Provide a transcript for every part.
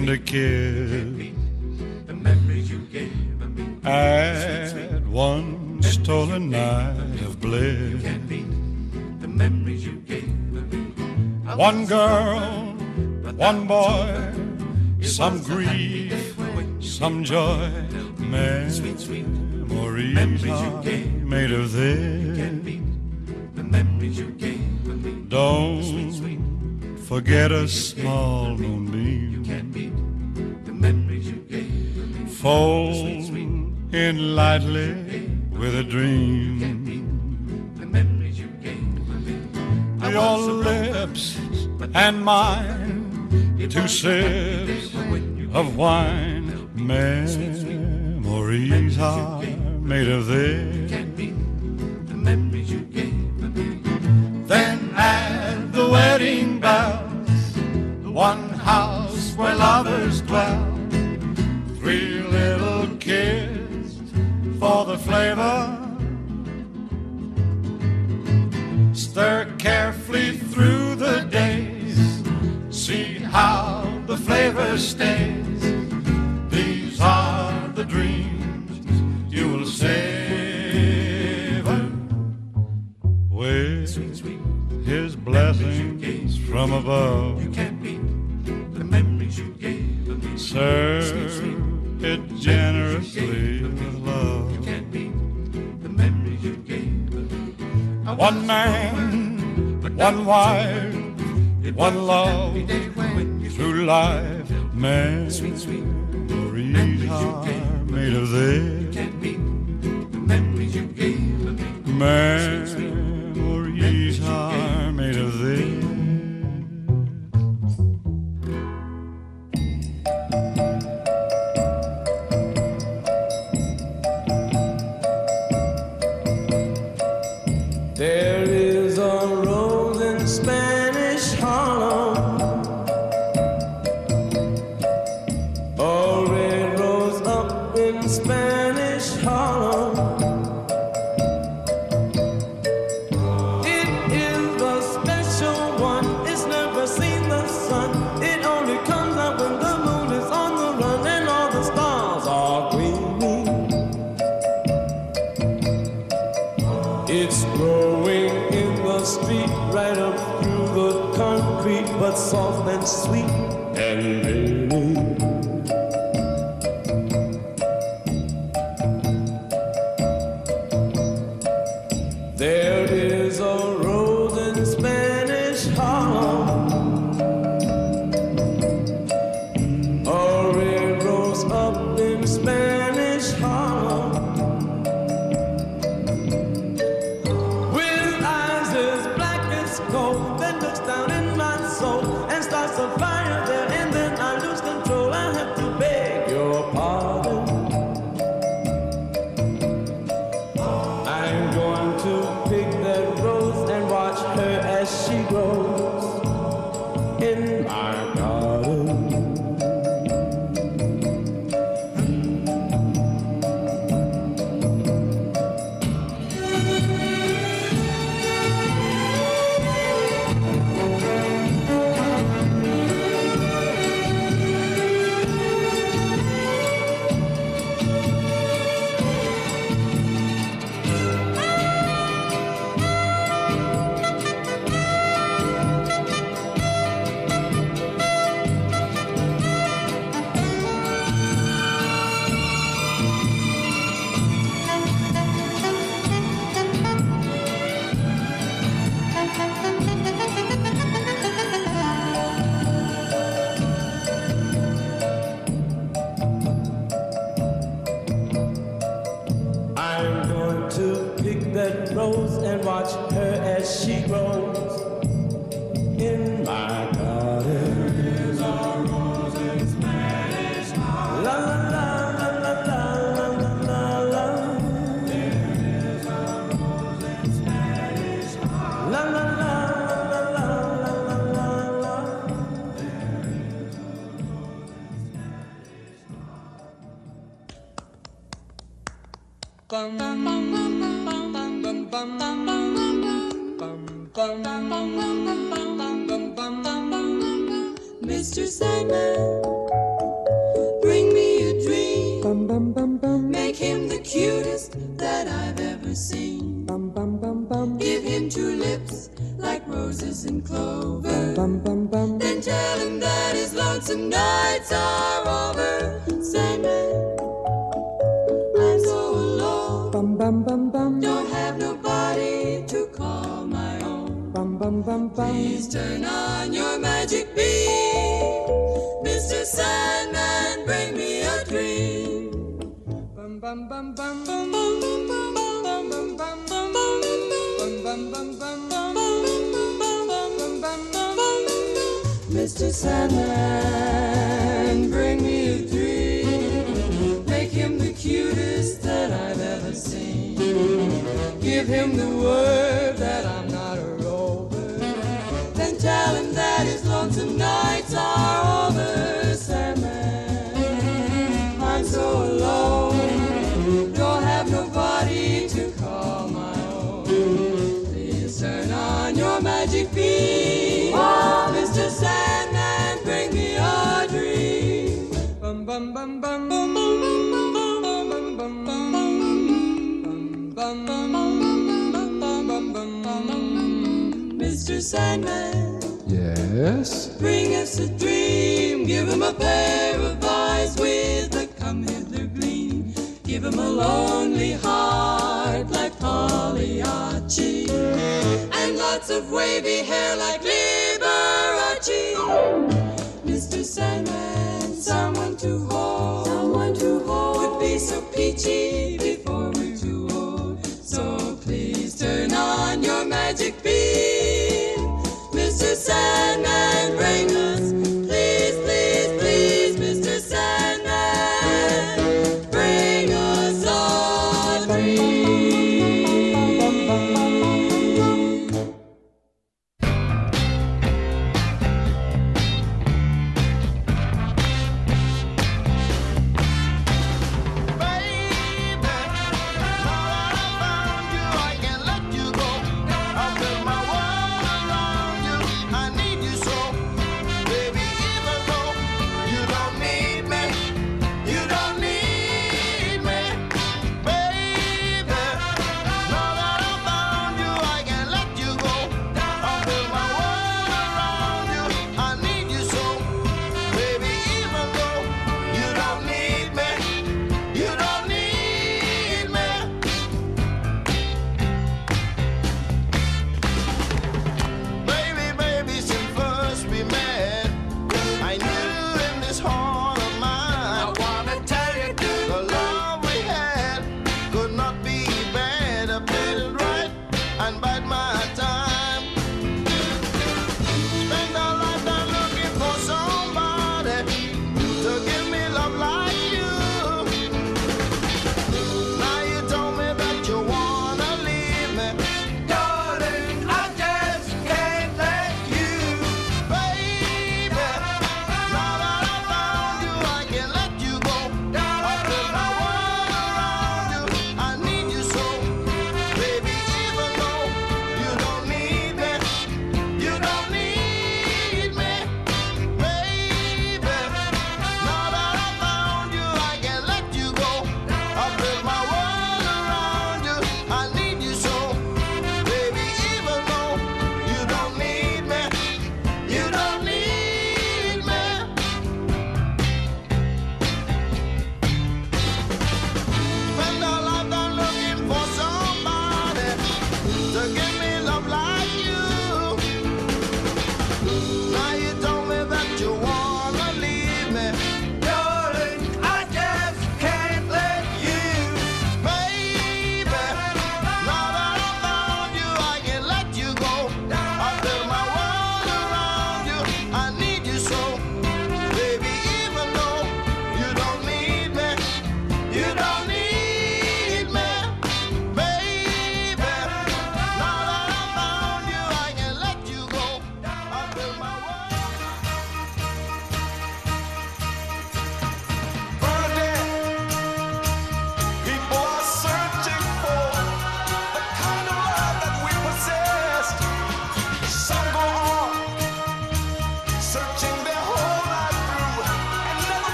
and tender kiss. The memories you gave. Add one stolen night of bliss. The memories you gave me. One girl, one boy, some grief, some joy. Memories made of this. the memories you gave me. Don't forget a small wine. Memories are made of this. Then add the wedding bells, the one house where lovers dwell. Three little kids for the flavor. Stir carefully through the days. See how the flavor stays. These are the dreams you will savor with his blessings from above. You can't beat the memories you gave me. Serve it generously with love. Can't beat the memories you gave me. One man, one wife, one love through life. Memories are made of this. can't beat the memories you gave me. Memories Mr. Sandman. bring us a dream. Give him a pair of eyes with a come hither gleam. Give him a lonely heart like Pagliacci. And lots of wavy hair like Liberace. Mr. Sandman, someone to hold. Someone to hold. Would be so peachy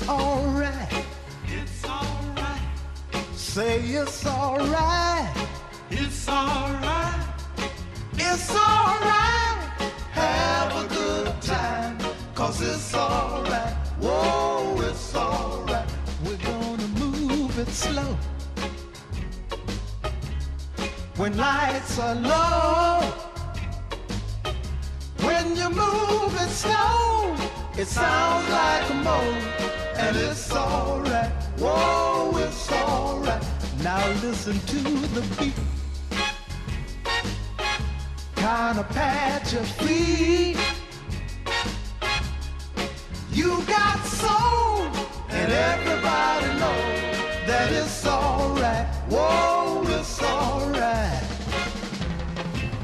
it's alright. It's alright. Say it's alright. It's alright. It's alright. Have a good time. Cause it's alright. Whoa, it's alright. We're gonna move it slow. When lights are low. When you move it slow. It sounds like a moan and it's alright. Whoa, it's alright. Now listen to the beat. Kinda pat your feet. You got soul, and everybody knows that it's alright. Whoa, it's alright.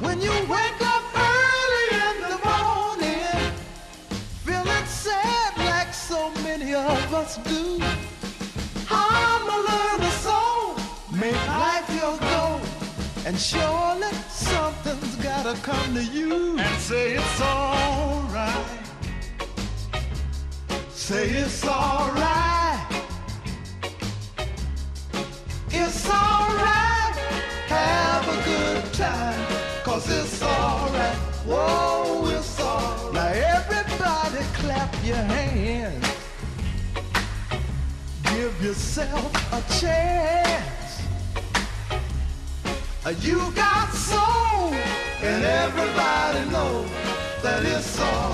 When you wake us do. I'ma make life your goal, and surely something's gotta come to you. And say it's alright. Say it's alright. It's alright. Have a good it's alright. Whoa, it's alright. Now everybody clap your hands. Give yourself a chance. You got soul, and everybody knows that it's all.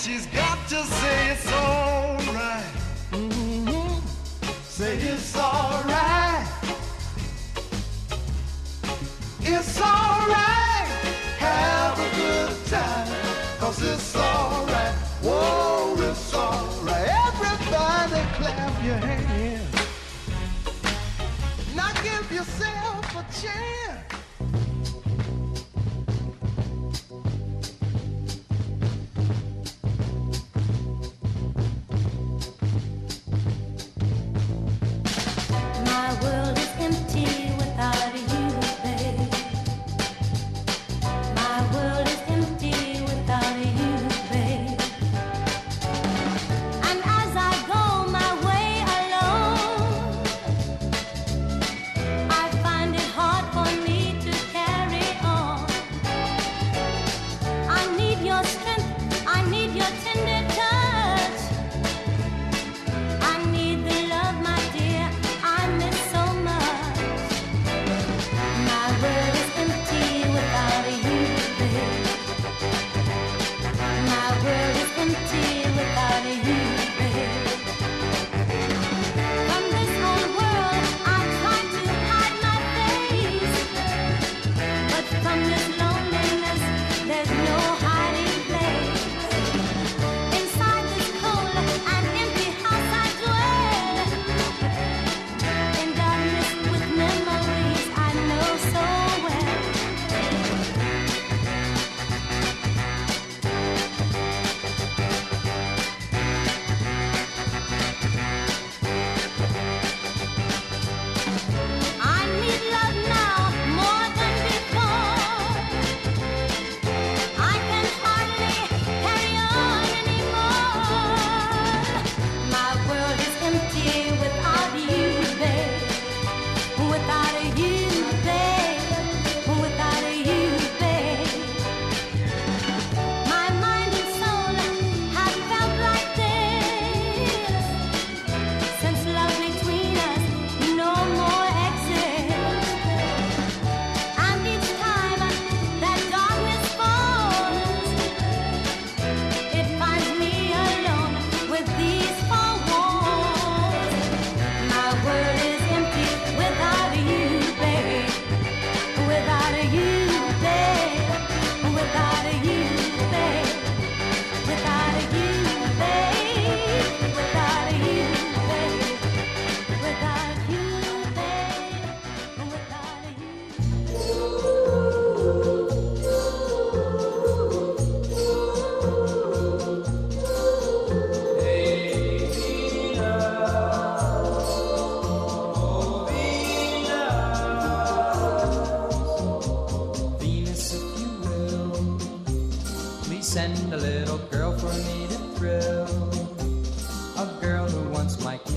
she's got to say it's alright. Mm-hmm. Say it's alright. It's alright. Have a good time. Cause it's alright. Whoa, it's alright. Everybody clap your hands. Now give yourself a chance.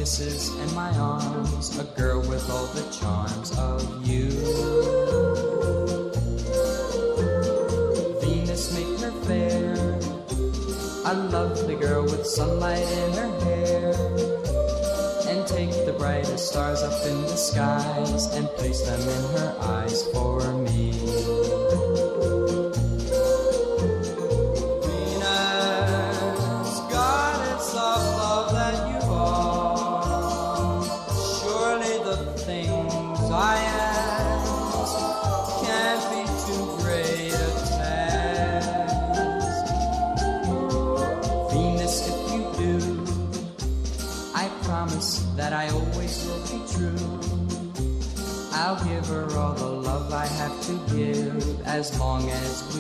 Kisses and my arms, a girl with all the charms of you. Venus make her fair, a lovely girl with sunlight in her hair. And take the brightest stars up in the skies and place them in her eyes for me. As long as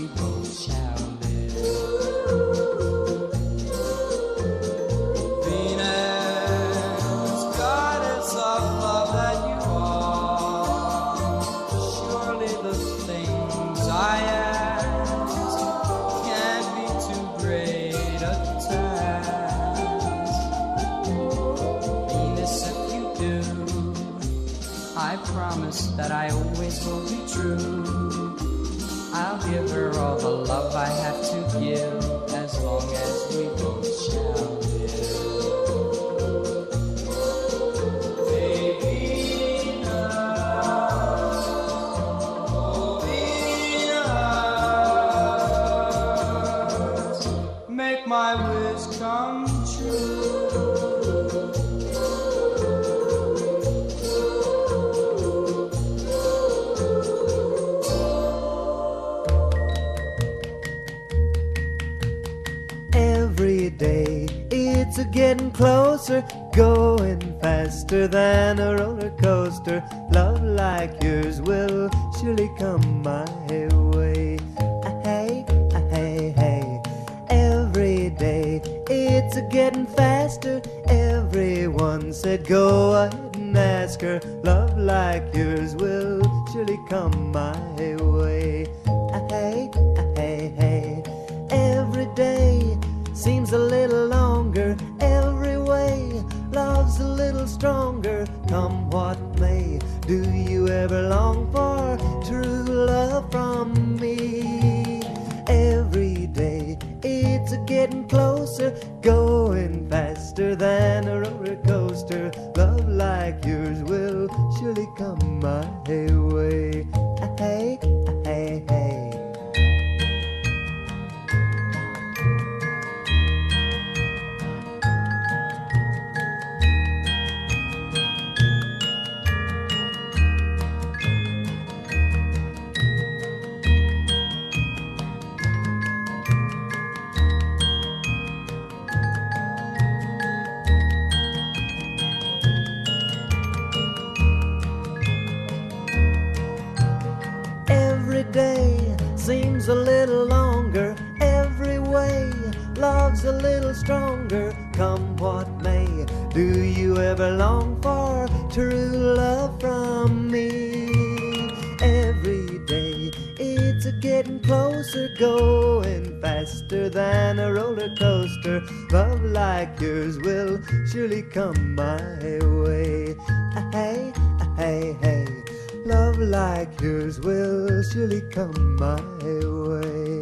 closer, going faster than a roller coaster. Love like yours will surely come my way. Hey, hey, hey. Every day it's a getting faster. Everyone said go ahead and ask her. Love like yours will surely come my it's a getting closer, going faster than a roller coaster. Love like yours will surely come my way. Ah, Hey, ah, hey, hey. Love like yours will surely come my way.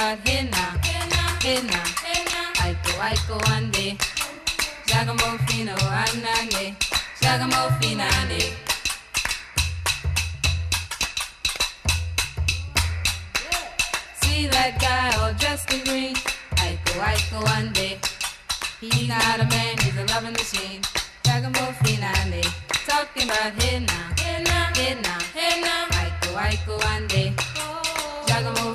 Now, hey now. Aiko, Aiko, ande. Anane. See that guy all dressed in green? Aiko, Aiko, ande. He's not a man, he's a loving machine. Giacomo Finale. Talking about now, hey now. Aiko, Aiko, ande. Giacomo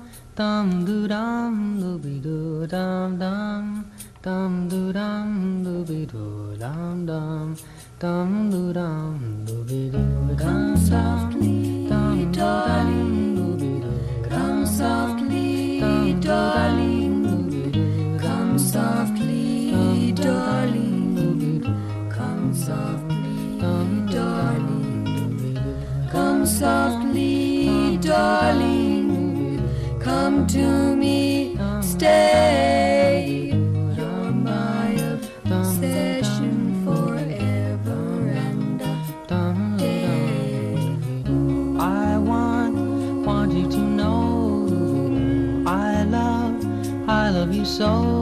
dum doo dum dooby doo dum. Dum dum doo dum dooby doo dum. Dum dum doo dum dooby doo dum. softly darling. dooby doo come softly darling. come softly darling. come softly darling. come softly darling come to me stay. You're my obsession forever and a day. I want want you to know. I love I love you so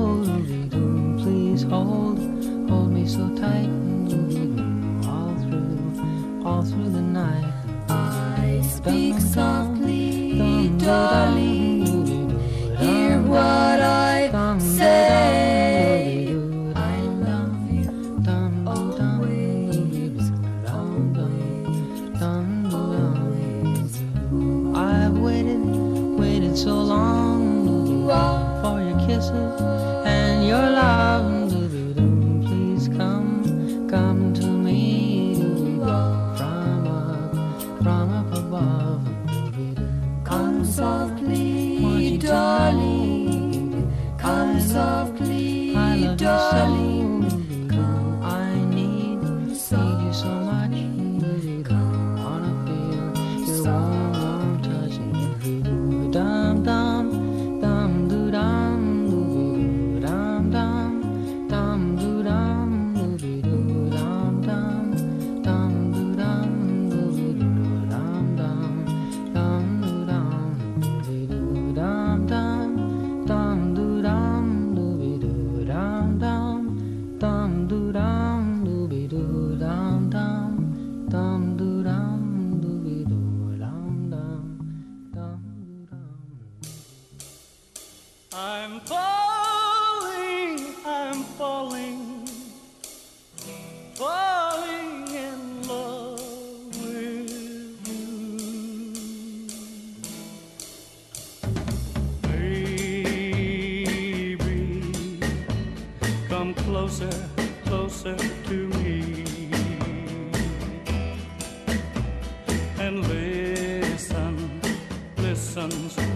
listen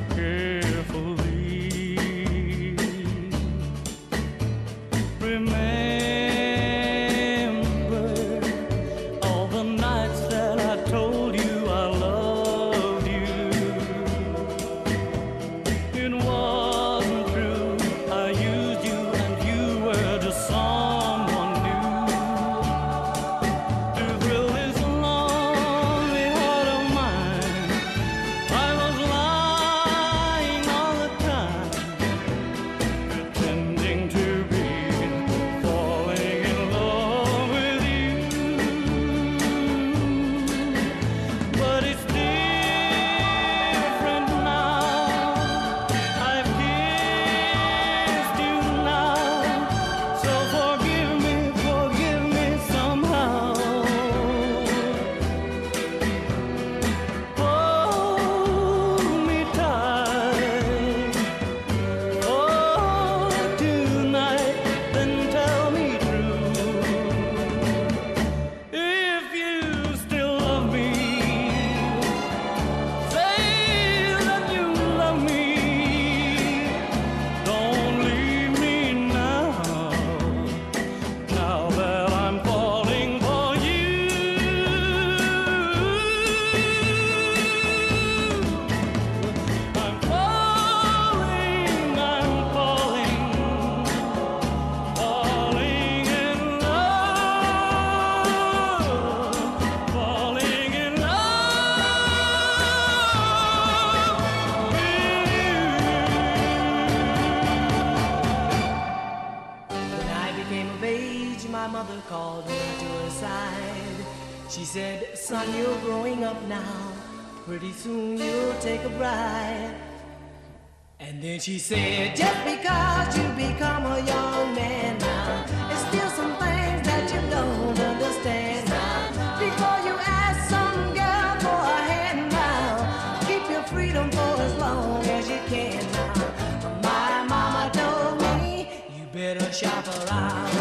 mother called to her side. She said, son, you're growing up now. Pretty soon you'll take a bride. And then she said, just because you become a young man now, there's still some things that you don't understand now. Before you ask some girl for a hand now, keep your freedom for as long as you can now. My mama told me, you better shop around.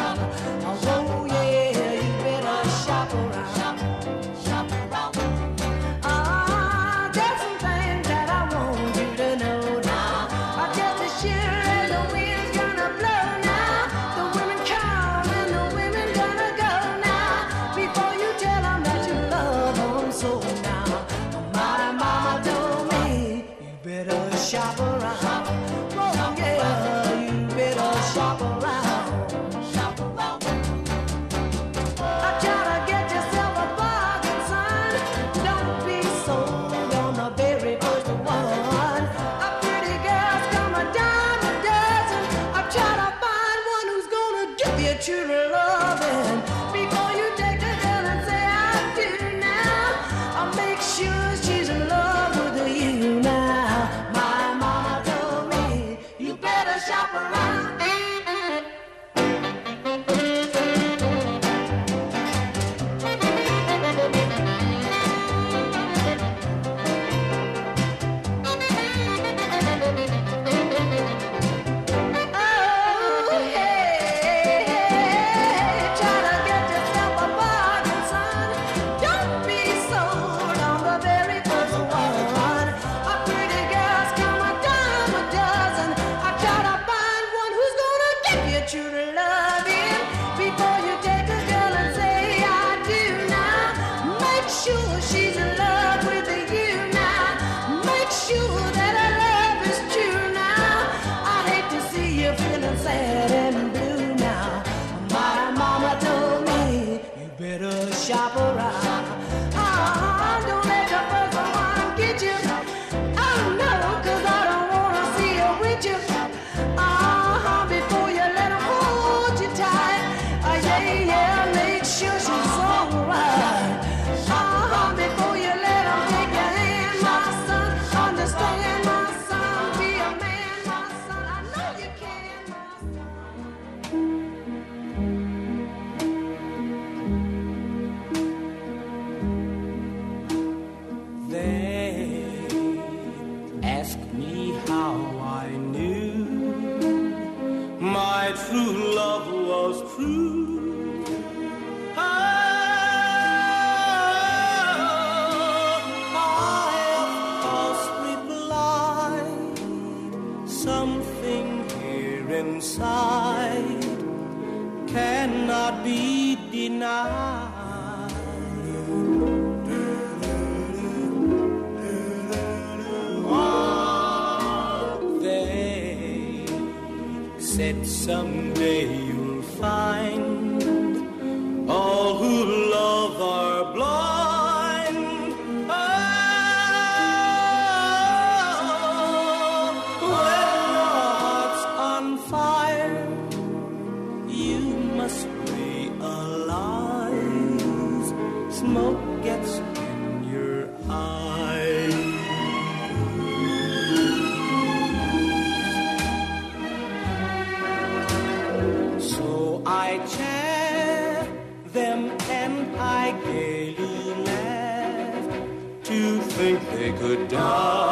could die.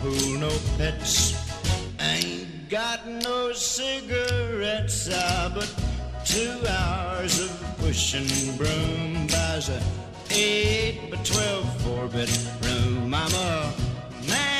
pool, no pets. Ain't got no cigarettes, ah, but two hours of pushing broom buys a eight by twelve four bedroom. I'm a man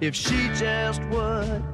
if she just would.